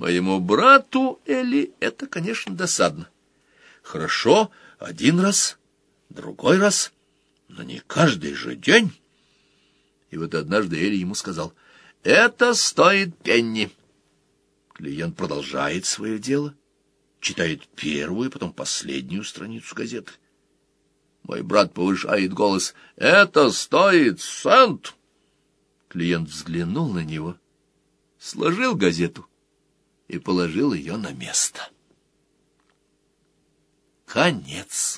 Моему брату Эли это, конечно, досадно. Хорошо, один раз, другой раз, но не каждый же день. И вот однажды Эли ему сказал, «Это стоит пенни». Клиент продолжает свое дело, читает первую, потом последнюю страницу газеты. Мой брат повышает голос, «Это стоит цент». Клиент взглянул на него, сложил газету и положил ее на место. Конец.